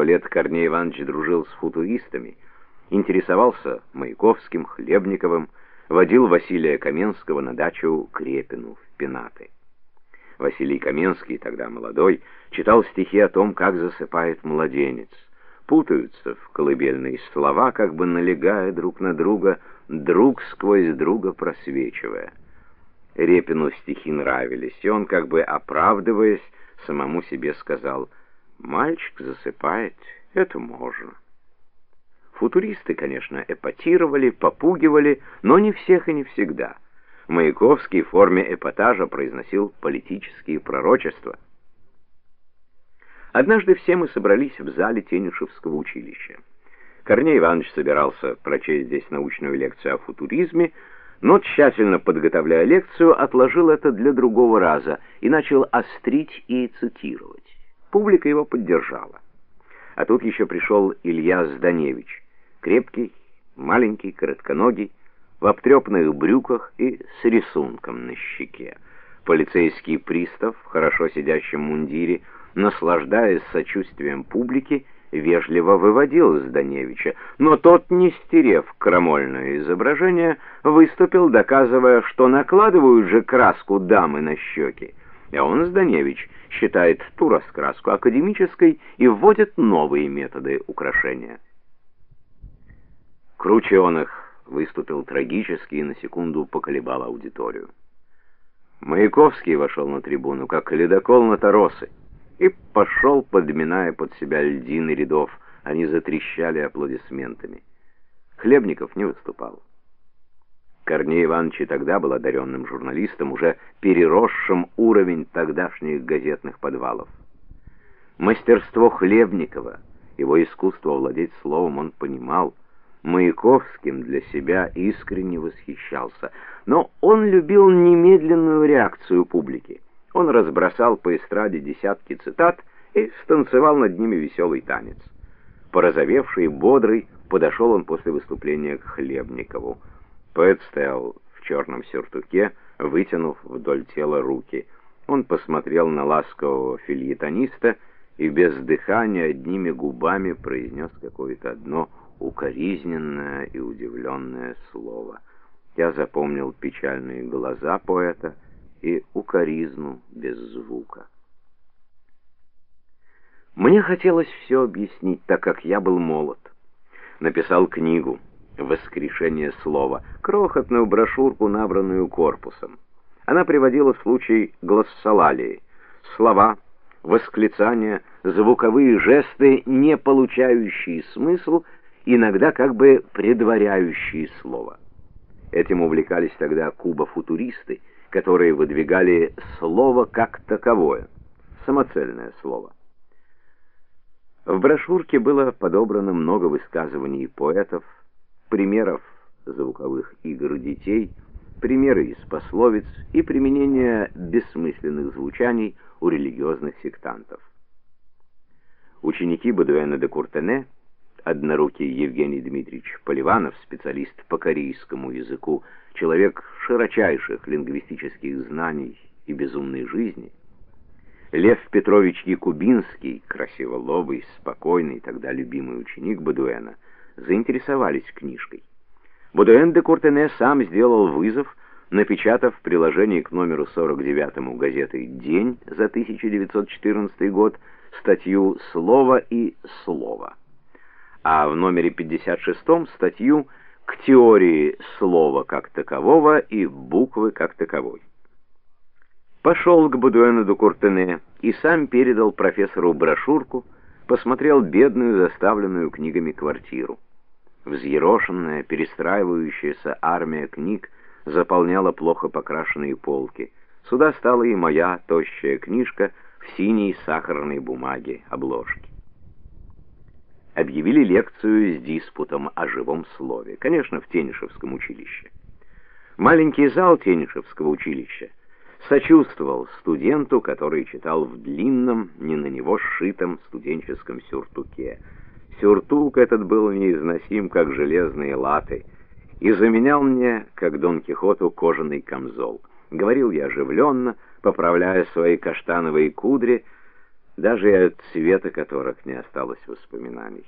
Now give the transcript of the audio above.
сто лет Корней Иванович дружил с футуристами, интересовался Маяковским, Хлебниковым, водил Василия Каменского на дачу Крепину в Пенаты. Василий Каменский, тогда молодой, читал стихи о том, как засыпает младенец. Путаются в колыбельные слова, как бы налегая друг на друга, друг сквозь друга просвечивая. Репину стихи нравились, и он, как бы оправдываясь, самому себе сказал «Мальчик засыпает, это можно». Футуристы, конечно, эпатировали, попугивали, но не всех и не всегда. Маяковский в форме эпатажа произносил политические пророчества. Однажды все мы собрались в зале Тенишевского училища. Корней Иванович собирался прочесть здесь научную лекцию о футуризме, но, тщательно подготовляя лекцию, отложил это для другого раза и начал острить и цитировать. Публика его поддержала. А тут еще пришел Илья Зданевич, крепкий, маленький, коротконогий, в обтрепанных брюках и с рисунком на щеке. Полицейский пристав, хорошо сидящем мундире, наслаждаясь сочувствием публики, вежливо выводил Зданевича, но тот, не стерев крамольное изображение, выступил, доказывая, что накладывают же краску дамы на щеки. А он, Зданевич, считает ту раскраску академической и вводит новые методы украшения. Круче он их выступил трагически и на секунду поколебал аудиторию. Маяковский вошел на трибуну, как ледокол на торосы и пошел, подминая под себя льдины рядов. Они затрещали аплодисментами. Хлебников не выступал. Корней Иванович и тогда был одаренным журналистом, уже переросшим уровень тогдашних газетных подвалов. Мастерство Хлебникова, его искусство владеть словом он понимал, Маяковским для себя искренне восхищался, но он любил немедленную реакцию публики. Он разбросал по эстраде десятки цитат и станцевал над ними веселый танец. Порозовевший, бодрый, подошел он после выступления к Хлебникову. Поэт стоял в черном сюртуке, вытянув вдоль тела руки. Он посмотрел на ласкового фильетониста и без дыхания одними губами произнес какое-то одно укоризненное и удивленное слово. Я запомнил печальные глаза поэта, и укоризну без звука. Мне хотелось все объяснить, так как я был молод. Написал книгу «Воскрешение слова», крохотную брошюрку, набранную корпусом. Она приводила в случай глоссолалии, слова, восклицания, звуковые жесты, не получающие смысл, иногда как бы предваряющие слово. Этим увлекались тогда кубофутуристы, которые выдвигали слово как таковое, самоцельное слово. В брошюрке было подобрано много высказываний поэтов, примеров звуковых игр детей, примеры из пословиц и применение бессмысленных звучаний у религиозных сектантов. Ученики Бадуэна де Куртене однорукий Евгений Дмитриевич Поливанов, специалист по корейскому языку, человек широчайших лингвистических знаний и безумной жизни, Лев Петрович Якубинский, красиволобый, спокойный, тогда любимый ученик Бадуэна, заинтересовались книжкой. Бадуэн де Куртене сам сделал вызов, напечатав в приложении к номеру 49 газеты «День» за 1914 год статью «Слово и слово» а в номере 56 статью к теории слова как такового и буквы как таковой. Пошел к Будуэну де Куртене и сам передал профессору брошюрку, посмотрел бедную, заставленную книгами квартиру. Взъерошенная, перестраивающаяся армия книг заполняла плохо покрашенные полки. Сюда стала и моя тощая книжка в синей сахарной бумаге обложки объявили лекцию с диспутом о живом слове, конечно, в Тенишевском училище. Маленький зал Тенишевского училища сочувствовал студенту, который читал в длинном, не на него сшитом студенческом сюртуке. Сюртук этот был неизносим, как железные латы, и заменял мне, как Дон Кихоту, кожаный камзол. Говорил я оживленно, поправляя свои каштановые кудри, даже и от цвета которых не осталось воспоминаний.